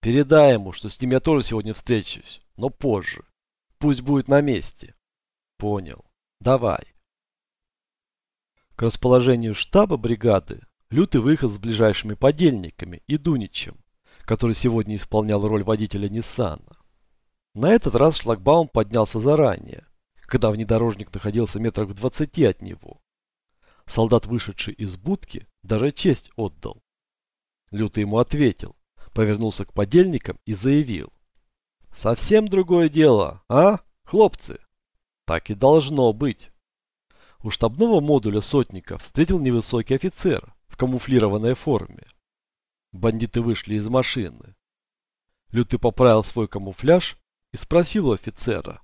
Передай ему, что с ним я тоже сегодня встречусь, но позже. Пусть будет на месте. Понял. Давай. К расположению штаба бригады Лютый выехал с ближайшими подельниками и Дуничем, который сегодня исполнял роль водителя Ниссана. На этот раз шлагбаум поднялся заранее, когда внедорожник находился метрах в двадцати от него. Солдат, вышедший из будки, даже честь отдал. Лютый ему ответил, повернулся к подельникам и заявил. «Совсем другое дело, а, хлопцы?» «Так и должно быть». У штабного модуля сотника встретил невысокий офицер в камуфлированной форме. Бандиты вышли из машины. Лютый поправил свой камуфляж и спросил у офицера.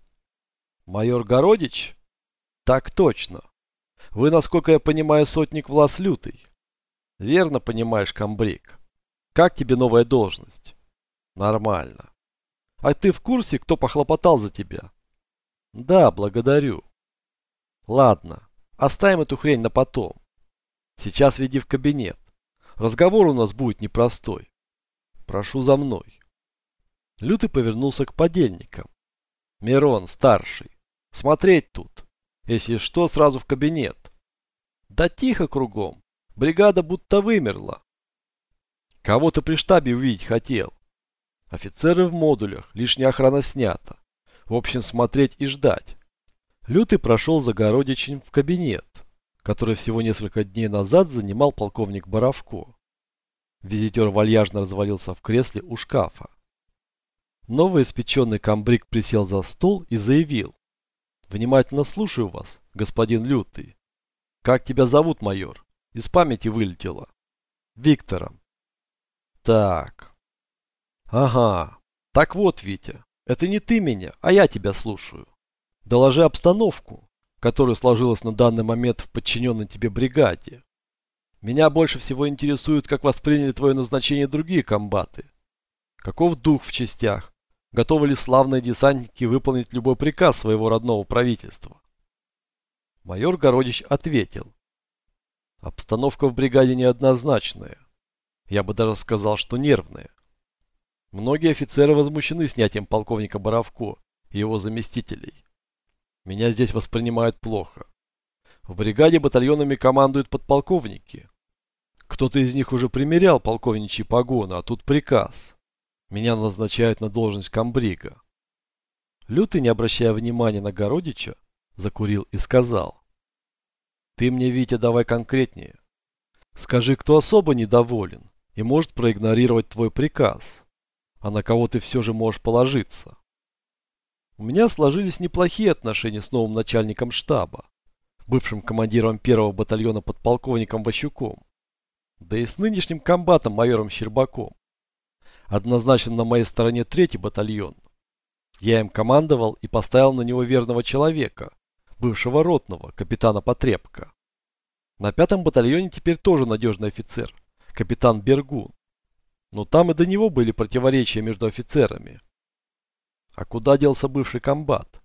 «Майор Городич?» «Так точно. Вы, насколько я понимаю, сотник Влас Лютый?» «Верно понимаешь, комбриг. Как тебе новая должность?» «Нормально. А ты в курсе, кто похлопотал за тебя?» «Да, благодарю». «Ладно, оставим эту хрень на потом. Сейчас веди в кабинет. Разговор у нас будет непростой. Прошу за мной. Лютый повернулся к подельникам. Мирон, старший, смотреть тут. Если что, сразу в кабинет. Да тихо кругом. Бригада будто вымерла. Кого ты при штабе увидеть хотел? Офицеры в модулях, лишняя охрана снята. В общем, смотреть и ждать. Лютый прошел за Городичем в кабинет который всего несколько дней назад занимал полковник Боровко. Визитер вальяжно развалился в кресле у шкафа. Новый испеченный комбриг присел за стол и заявил. «Внимательно слушаю вас, господин Лютый. Как тебя зовут, майор? Из памяти вылетело». «Виктором». «Так». «Ага. Так вот, Витя, это не ты меня, а я тебя слушаю. Доложи обстановку которая сложилась на данный момент в подчиненной тебе бригаде. Меня больше всего интересует, как восприняли твое назначение другие комбаты. Каков дух в частях? Готовы ли славные десантники выполнить любой приказ своего родного правительства? Майор Городич ответил. Обстановка в бригаде неоднозначная. Я бы даже сказал, что нервная. Многие офицеры возмущены снятием полковника Боровко и его заместителей. Меня здесь воспринимают плохо. В бригаде батальонами командуют подполковники. Кто-то из них уже примерял полковничьи погоны, а тут приказ. Меня назначают на должность комбрига. Лютый, не обращая внимания на Городича, закурил и сказал. Ты мне, Витя, давай конкретнее. Скажи, кто особо недоволен и может проигнорировать твой приказ, а на кого ты все же можешь положиться. У меня сложились неплохие отношения с новым начальником штаба, бывшим командиром первого батальона подполковником Ващуком, да и с нынешним комбатом майором Щербаком. Однозначно на моей стороне третий батальон. Я им командовал и поставил на него верного человека, бывшего ротного, капитана Потребка. На пятом батальоне теперь тоже надежный офицер, капитан Бергун. Но там и до него были противоречия между офицерами. А куда делся бывший комбат?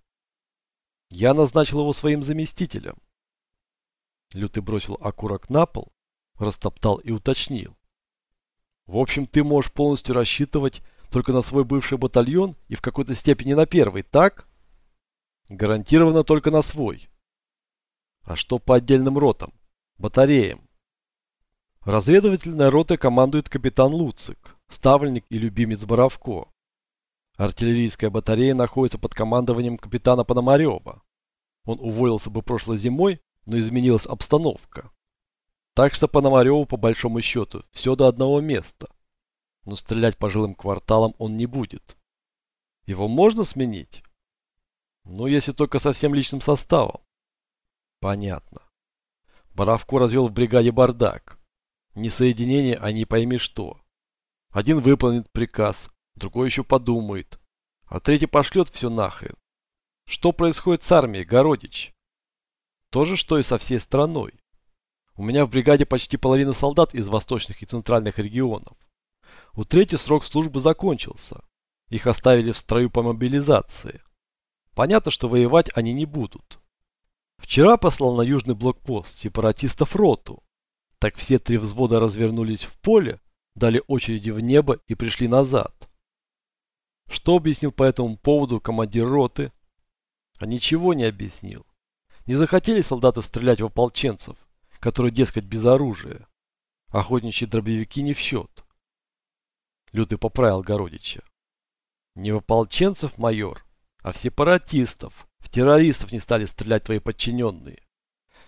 Я назначил его своим заместителем. Лютый бросил окурок на пол, растоптал и уточнил. В общем, ты можешь полностью рассчитывать только на свой бывший батальон и в какой-то степени на первый, так? Гарантированно только на свой. А что по отдельным ротам? Батареям? Разведывательной ротой командует капитан Луцик, ставленник и любимец Боровко. Артиллерийская батарея находится под командованием капитана Пономарева. Он уволился бы прошлой зимой, но изменилась обстановка. Так что Пономареву, по большому счету, все до одного места. Но стрелять по жилым кварталам он не будет. Его можно сменить? Ну, если только со всем личным составом. Понятно. Боровко развел в бригаде бардак. Не соединение, а не пойми что. Один выполнит приказ, другой еще подумает, а третий пошлет все нахрен. Что происходит с армией, Городич? То же, что и со всей страной. У меня в бригаде почти половина солдат из восточных и центральных регионов. У третий срок службы закончился. Их оставили в строю по мобилизации. Понятно, что воевать они не будут. Вчера послал на южный блокпост сепаратистов роту. Так все три взвода развернулись в поле, дали очереди в небо и пришли назад. Что объяснил по этому поводу командир роты? А ничего не объяснил. Не захотели солдаты стрелять в ополченцев, которые, дескать, без оружия. Охотничьи дробовики не в счет. Лютый поправил Городича. Не в ополченцев, майор, а в сепаратистов, в террористов не стали стрелять твои подчиненные.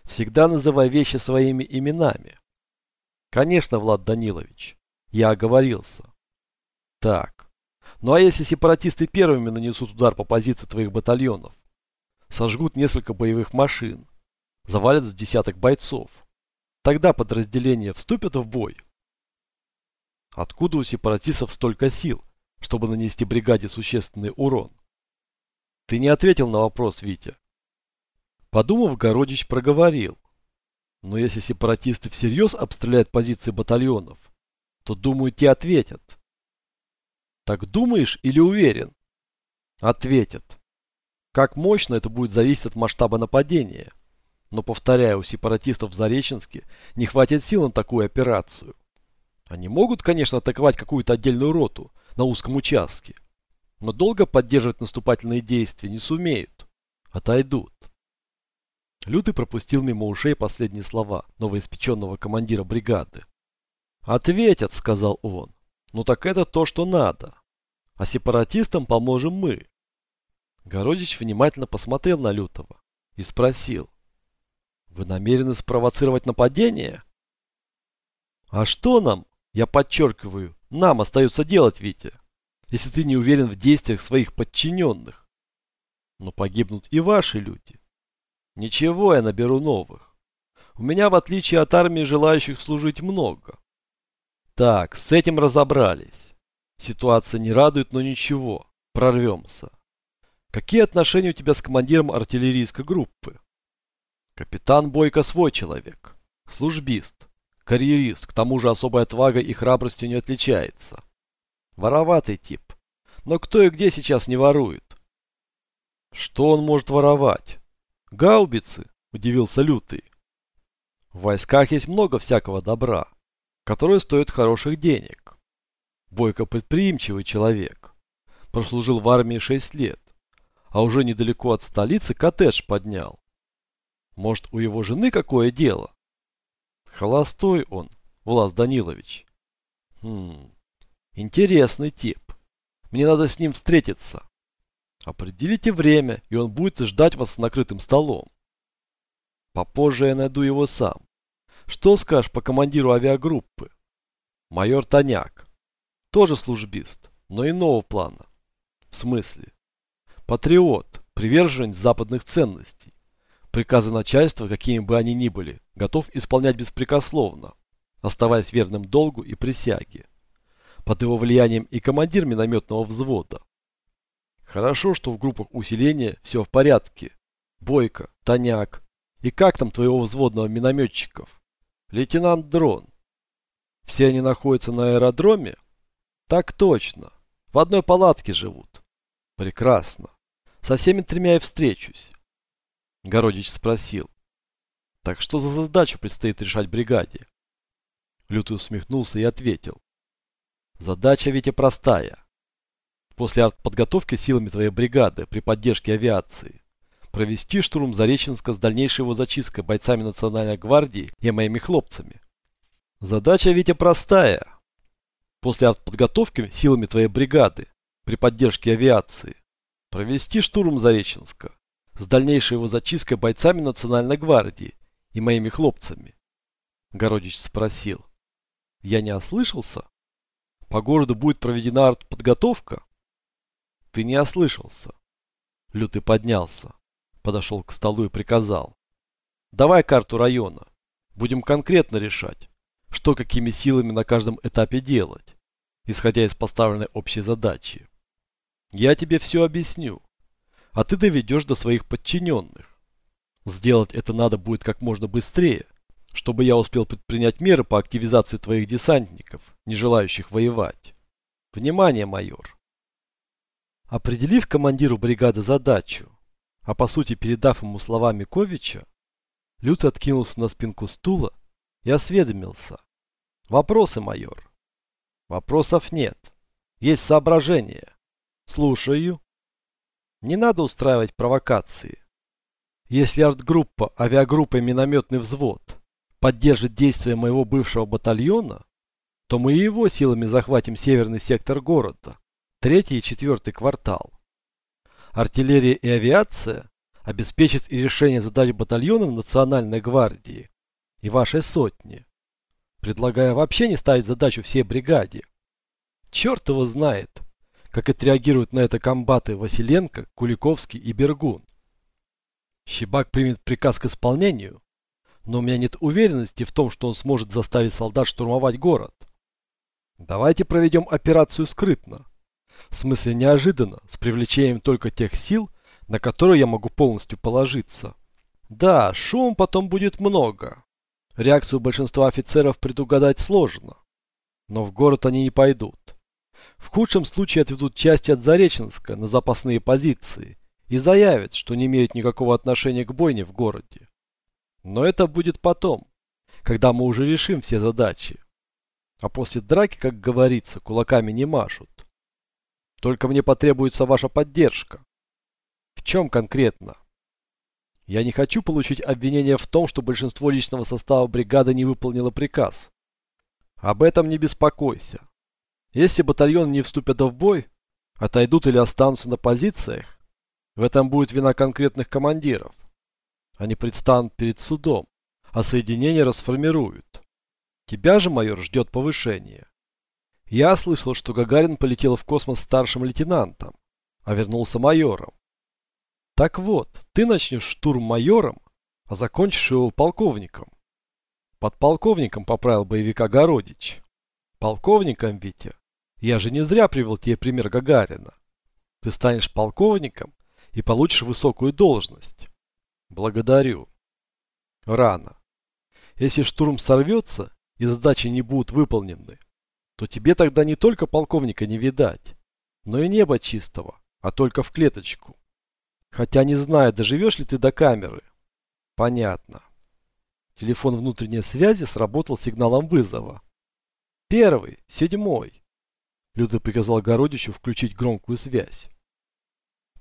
Всегда называй вещи своими именами. Конечно, Влад Данилович, я оговорился. Так, ну а если сепаратисты первыми нанесут удар по позиции твоих батальонов? Сожгут несколько боевых машин, завалят с десяток бойцов. Тогда подразделения вступят в бой. Откуда у сепаратистов столько сил, чтобы нанести бригаде существенный урон? Ты не ответил на вопрос, Витя. Подумав, Городич проговорил. Но если сепаратисты всерьез обстреляют позиции батальонов, то, думаю, те ответят. Так думаешь или уверен? Ответят. Как мощно это будет зависеть от масштаба нападения. Но, повторяю, у сепаратистов в Зареченске не хватит сил на такую операцию. Они могут, конечно, атаковать какую-то отдельную роту на узком участке, но долго поддерживать наступательные действия не сумеют. Отойдут. Лютый пропустил мимо ушей последние слова новоиспеченного командира бригады. «Ответят», — сказал он. «Ну так это то, что надо. А сепаратистам поможем мы». Городич внимательно посмотрел на Лютого и спросил. «Вы намерены спровоцировать нападение?» «А что нам, я подчеркиваю, нам остается делать, Витя?» если ты не уверен в действиях своих подчиненных. Но погибнут и ваши люди. Ничего, я наберу новых. У меня, в отличие от армии, желающих служить много. Так, с этим разобрались. Ситуация не радует, но ничего, прорвемся. Какие отношения у тебя с командиром артиллерийской группы? Капитан Бойко свой человек. Службист. Карьерист, к тому же особой отвагой и храбростью не отличается. Вороватый тип. Но кто и где сейчас не ворует? Что он может воровать? Гаубицы? Удивился Лютый. В войсках есть много всякого добра, которое стоит хороших денег. Бойко предприимчивый человек. Прослужил в армии 6 лет, а уже недалеко от столицы коттедж поднял. Может, у его жены какое дело? Холостой он, Влас Данилович. Хм, Интересный тип. Мне надо с ним встретиться. Определите время, и он будет ждать вас с накрытым столом. Попозже я найду его сам. Что скажешь по командиру авиагруппы? Майор Тоняк. Тоже службист, но иного плана. В смысле? Патриот, приверженец западных ценностей. Приказы начальства, какими бы они ни были, готов исполнять беспрекословно, оставаясь верным долгу и присяге под его влиянием и командир минометного взвода. Хорошо, что в группах усиления все в порядке. Бойко, Тоняк. И как там твоего взводного минометчиков? Лейтенант Дрон. Все они находятся на аэродроме? Так точно. В одной палатке живут. Прекрасно. Со всеми тремя и встречусь. Городич спросил. Так что за задачу предстоит решать бригаде? Лютый усмехнулся и ответил. Задача ведь и простая. После артподготовки силами твоей бригады при поддержке авиации провести штурм Зареченска с дальнейшей его зачисткой бойцами Национальной гвардии и моими хлопцами. Задача и простая. После артподготовки силами твоей бригады при поддержке авиации провести штурм Зареченска с дальнейшей его зачисткой бойцами Национальной гвардии и моими хлопцами. Городич спросил. Я не ослышался? По городу будет проведена артподготовка? Ты не ослышался. Лютый поднялся, подошел к столу и приказал. Давай карту района. Будем конкретно решать, что какими силами на каждом этапе делать, исходя из поставленной общей задачи. Я тебе все объясню, а ты доведешь до своих подчиненных. Сделать это надо будет как можно быстрее, чтобы я успел предпринять меры по активизации твоих десантников, не желающих воевать. Внимание, майор! Определив командиру бригады задачу, а по сути передав ему слова Миковича, Люц откинулся на спинку стула и осведомился. Вопросы, майор? Вопросов нет. Есть соображения. Слушаю. Не надо устраивать провокации. Если артгруппа, авиагруппа и минометный взвод поддержит действия моего бывшего батальона, то мы и его силами захватим северный сектор города, третий и четвертый квартал. Артиллерия и авиация обеспечат и решение задач батальонов Национальной гвардии и вашей сотни. Предлагаю вообще не ставить задачу всей бригаде. Черт его знает, как отреагируют на это комбаты Василенко, Куликовский и Бергун. Щебак примет приказ к исполнению, но у меня нет уверенности в том, что он сможет заставить солдат штурмовать город. Давайте проведем операцию скрытно. В смысле неожиданно, с привлечением только тех сил, на которые я могу полностью положиться. Да, шум потом будет много. Реакцию большинства офицеров предугадать сложно. Но в город они не пойдут. В худшем случае отведут части от Зареченска на запасные позиции и заявят, что не имеют никакого отношения к бойне в городе. Но это будет потом, когда мы уже решим все задачи. А после драки, как говорится, кулаками не машут. Только мне потребуется ваша поддержка. В чем конкретно? Я не хочу получить обвинение в том, что большинство личного состава бригады не выполнило приказ. Об этом не беспокойся. Если батальон не вступят в бой, отойдут или останутся на позициях, в этом будет вина конкретных командиров. Они предстанут перед судом, а соединение расформируют. Тебя же, майор, ждет повышение. Я слышал, что Гагарин полетел в космос старшим лейтенантом, а вернулся майором. Так вот, ты начнешь штурм майором, а закончишь его полковником. Подполковником поправил боевика Городич. Полковником, Витя. Я же не зря привел тебе пример Гагарина. Ты станешь полковником и получишь высокую должность. Благодарю. Рано. Если штурм сорвется и задачи не будут выполнены, то тебе тогда не только полковника не видать, но и небо чистого, а только в клеточку. Хотя не знаю, доживешь ли ты до камеры. Понятно. Телефон внутренней связи сработал сигналом вызова. Первый, седьмой. Люда приказал Городичу включить громкую связь.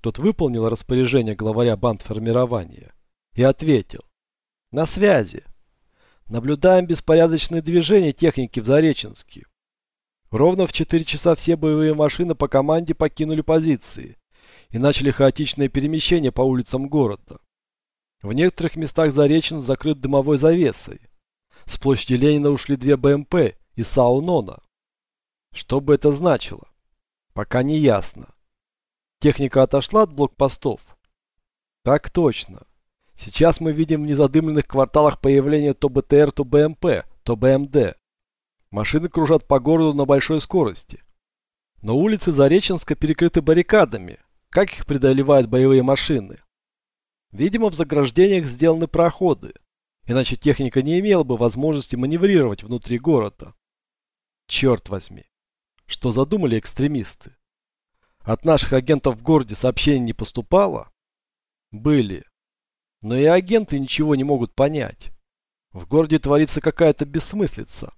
Тот выполнил распоряжение главаря бандформирования и ответил. На связи. Наблюдаем беспорядочные движения техники в Зареченске. Ровно в 4 часа все боевые машины по команде покинули позиции и начали хаотичное перемещение по улицам города. В некоторых местах Заречен закрыт дымовой завесой. С площади Ленина ушли две БМП и САУ «Нона». Что бы это значило? Пока не ясно. Техника отошла от блокпостов? Так точно. Сейчас мы видим в незадымленных кварталах появление то БТР, то БМП, то БМД. Машины кружат по городу на большой скорости. Но улицы Зареченска перекрыты баррикадами. Как их преодолевают боевые машины? Видимо, в заграждениях сделаны проходы. Иначе техника не имела бы возможности маневрировать внутри города. Черт возьми. Что задумали экстремисты? От наших агентов в городе сообщений не поступало? Были. Но и агенты ничего не могут понять. В городе творится какая-то бессмыслица.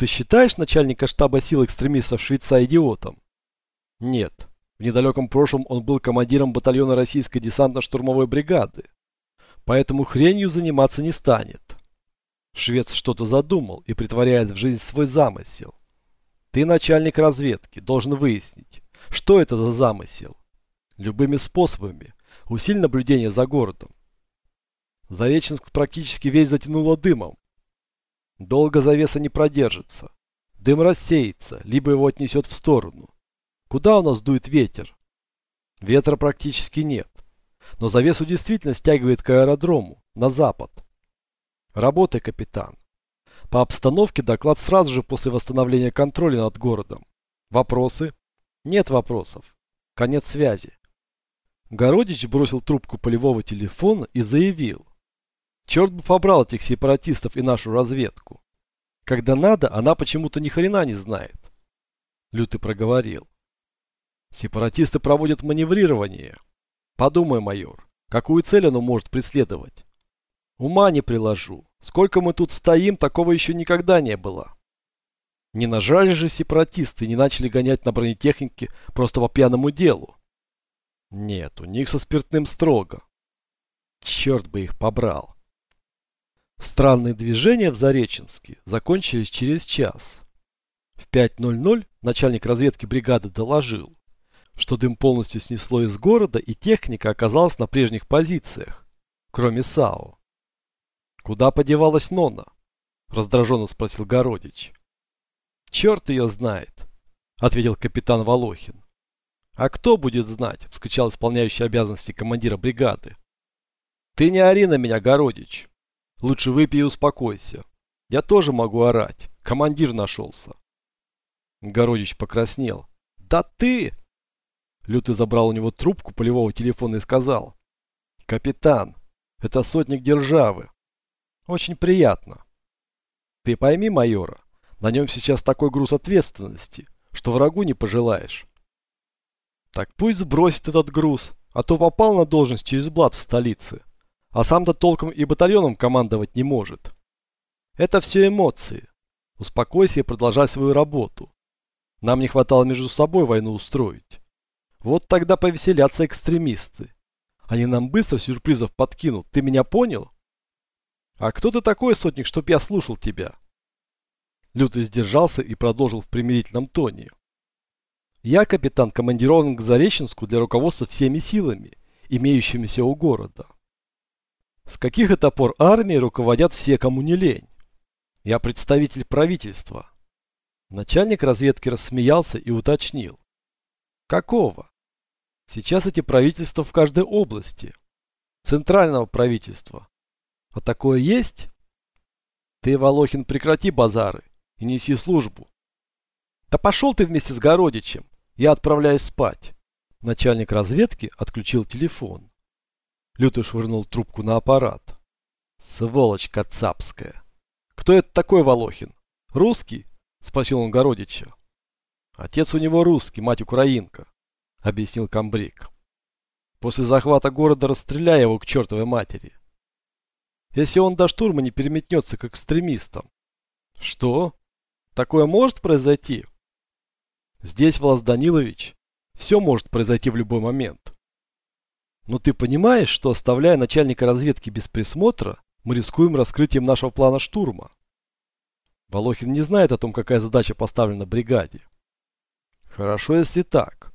Ты считаешь начальника штаба сил экстремистов Швейца идиотом? Нет. В недалеком прошлом он был командиром батальона российской десантно-штурмовой бригады. Поэтому хренью заниматься не станет. Швец что-то задумал и притворяет в жизнь свой замысел. Ты, начальник разведки, должен выяснить, что это за замысел. Любыми способами усиль наблюдение за городом. Зареченск практически весь затянуло дымом. Долго завеса не продержится. Дым рассеется, либо его отнесет в сторону. Куда у нас дует ветер? Ветра практически нет. Но завесу действительно стягивает к аэродрому, на запад. Работай, капитан. По обстановке доклад сразу же после восстановления контроля над городом. Вопросы? Нет вопросов. Конец связи. Городич бросил трубку полевого телефона и заявил. Черт бы побрал этих сепаратистов и нашу разведку. Когда надо, она почему-то ни хрена не знает. Лютый проговорил. Сепаратисты проводят маневрирование. Подумай, майор, какую цель оно может преследовать? Ума не приложу. Сколько мы тут стоим, такого еще никогда не было. Не нажали же сепаратисты не начали гонять на бронетехнике просто по пьяному делу. Нет, у них со спиртным строго. Черт бы их побрал. Странные движения в Зареченске закончились через час. В 5.00 начальник разведки бригады доложил, что дым полностью снесло из города и техника оказалась на прежних позициях, кроме САУ. «Куда подевалась Нона?» – раздраженно спросил Городич. «Черт ее знает», – ответил капитан Волохин. «А кто будет знать?» – вскричал исполняющий обязанности командира бригады. «Ты не ори на меня, Городич. Лучше выпей и успокойся. Я тоже могу орать. Командир нашелся. Городич покраснел. Да ты! Лютый забрал у него трубку полевого телефона и сказал. Капитан, это сотник державы. Очень приятно. Ты пойми, майора, на нем сейчас такой груз ответственности, что врагу не пожелаешь. Так пусть сбросит этот груз, а то попал на должность через блат в столице. А сам-то толком и батальоном командовать не может. Это все эмоции. Успокойся и продолжай свою работу. Нам не хватало между собой войну устроить. Вот тогда повеселятся экстремисты. Они нам быстро сюрпризов подкинут. Ты меня понял? А кто ты такой, сотник, чтоб я слушал тебя? Лютый сдержался и продолжил в примирительном тоне. Я, капитан, командирован к Зареченску для руководства всеми силами, имеющимися у города. С каких это пор армией руководят все, кому не лень? Я представитель правительства. Начальник разведки рассмеялся и уточнил. Какого? Сейчас эти правительства в каждой области. Центрального правительства. А такое есть? Ты, Волохин, прекрати базары и неси службу. Да пошел ты вместе с Городичем. Я отправляюсь спать. Начальник разведки отключил телефон. Лютый швырнул трубку на аппарат. Сволочь кацапская. Кто это такой Волохин? Русский? Спросил он Городича. Отец у него русский, мать украинка, объяснил комбриг. После захвата города расстреляй его к чертовой матери. Если он до штурма не переметнется к экстремистам. Что? Такое может произойти? Здесь, Влас Данилович, все может произойти в любой момент. Но ты понимаешь, что оставляя начальника разведки без присмотра, мы рискуем раскрытием нашего плана штурма? Волохин не знает о том, какая задача поставлена бригаде. Хорошо, если так.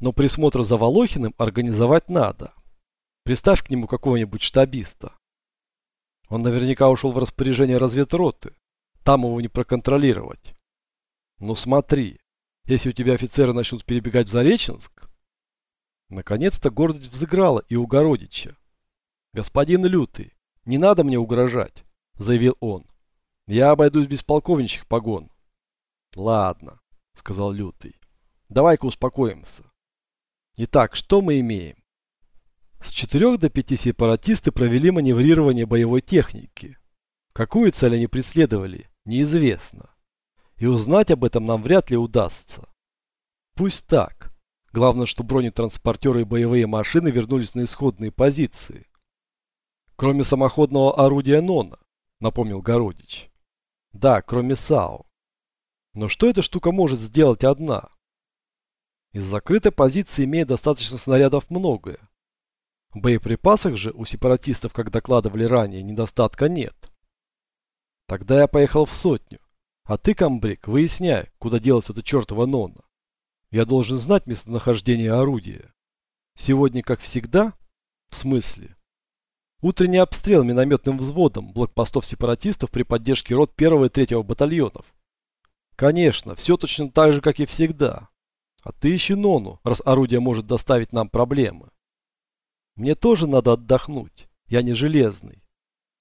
Но присмотр за Волохиным организовать надо. Представь к нему какого-нибудь штабиста. Он наверняка ушел в распоряжение разведроты. Там его не проконтролировать. Ну смотри, если у тебя офицеры начнут перебегать в Зареченск, Наконец-то гордость взыграла и у Городича. «Господин Лютый, не надо мне угрожать», — заявил он. «Я обойдусь без полковничьих погон». «Ладно», — сказал Лютый. «Давай-ка успокоимся. Итак, что мы имеем?» С 4 до 5 сепаратисты провели маневрирование боевой техники. Какую цель они преследовали, неизвестно. И узнать об этом нам вряд ли удастся. Пусть так. Главное, что бронетранспортеры и боевые машины вернулись на исходные позиции. Кроме самоходного орудия Нона, напомнил Городич. Да, кроме САУ. Но что эта штука может сделать одна? Из закрытой позиции имеет достаточно снарядов многое. В боеприпасах же у сепаратистов, как докладывали ранее, недостатка нет. Тогда я поехал в сотню. А ты, комбриг, выясняй, куда делась эта чертова Нона. Я должен знать местонахождение орудия. Сегодня, как всегда? В смысле? Утренний обстрел минометным взводом блокпостов сепаратистов при поддержке рот 1 и 3 батальонов. Конечно, все точно так же, как и всегда. А ты ищи Нону, раз орудие может доставить нам проблемы. Мне тоже надо отдохнуть. Я не железный.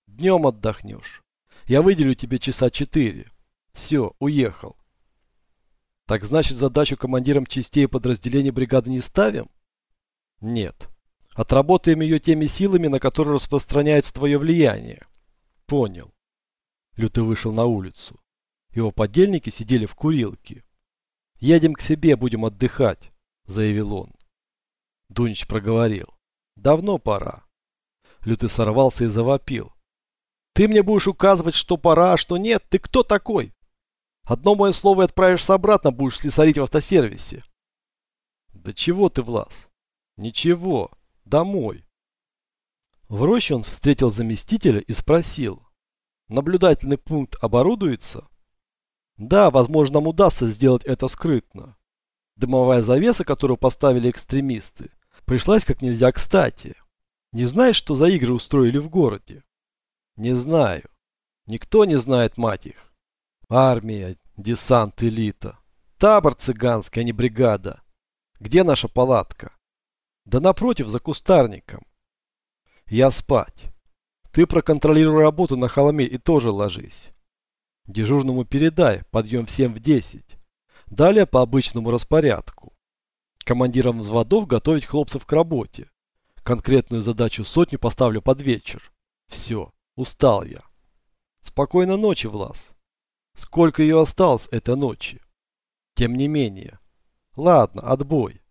Днем отдохнешь. Я выделю тебе часа четыре. Все, уехал. Так значит, задачу командирам частей и подразделений бригады не ставим? Нет. Отработаем ее теми силами, на которые распространяется твое влияние. Понял. Лютый вышел на улицу. Его подельники сидели в курилке. «Едем к себе, будем отдыхать», — заявил он. Дунич проговорил. «Давно пора». Лютый сорвался и завопил. «Ты мне будешь указывать, что пора, а что нет? Ты кто такой?» Одно мое слово и отправишься обратно, будешь слесарить в автосервисе. Да чего ты, Влас? Ничего. Домой. В роще он встретил заместителя и спросил. Наблюдательный пункт оборудуется? Да, возможно, нам удастся сделать это скрытно. Дымовая завеса, которую поставили экстремисты, пришлась как нельзя кстати. Не знаешь, что за игры устроили в городе? Не знаю. Никто не знает, мать их. Армия, десант, элита. Табор цыганский, а не бригада. Где наша палатка? Да напротив, за кустарником. Я спать. Ты проконтролируй работу на холме и тоже ложись. Дежурному передай, подъем всем в 10. Далее по обычному распорядку. Командирам взводов готовить хлопцев к работе. Конкретную задачу сотню поставлю под вечер. Все, устал я. Спокойной ночи, Влас. Сколько ее осталось этой ночи? Тем не менее. Ладно, отбой.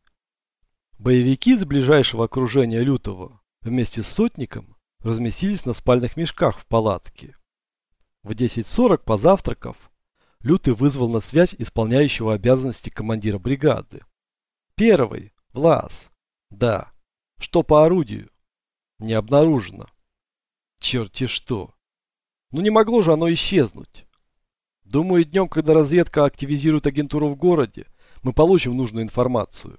Боевики из ближайшего окружения Лютого вместе с сотником разместились на спальных мешках в палатке. В 10.40 позавтракав, Лютый вызвал на связь исполняющего обязанности командира бригады. Первый. Влас. Да. Что по орудию? Не обнаружено. Черти что. Ну не могло же оно исчезнуть. Думаю, днем, когда разведка активизирует агентуру в городе, мы получим нужную информацию.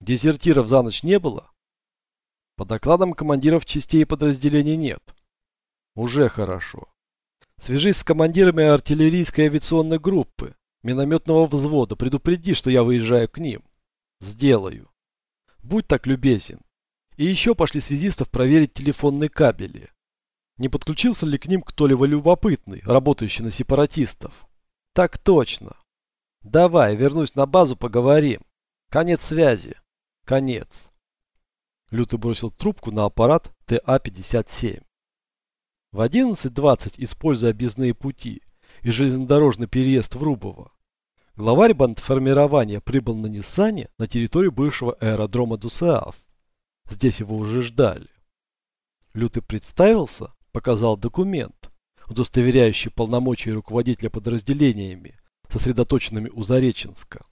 Дезертиров за ночь не было? По докладам командиров частей и подразделений нет. Уже хорошо. Свяжись с командирами артиллерийской авиационной группы, минометного взвода, предупреди, что я выезжаю к ним. Сделаю. Будь так любезен. И еще пошли связистов проверить телефонные кабели. Не подключился ли к ним кто-либо любопытный, работающий на сепаратистов? Так точно. Давай, вернусь на базу, поговорим. Конец связи. Конец. Лютый бросил трубку на аппарат ТА-57. В 11.20, используя объездные пути и железнодорожный переезд в Рубово, главарь бандформирования прибыл на Ниссане на территорию бывшего аэродрома Дусеаф. Здесь его уже ждали. Лютый представился, показал документ, удостоверяющий полномочия руководителя подразделениями, сосредоточенными у Зареченска.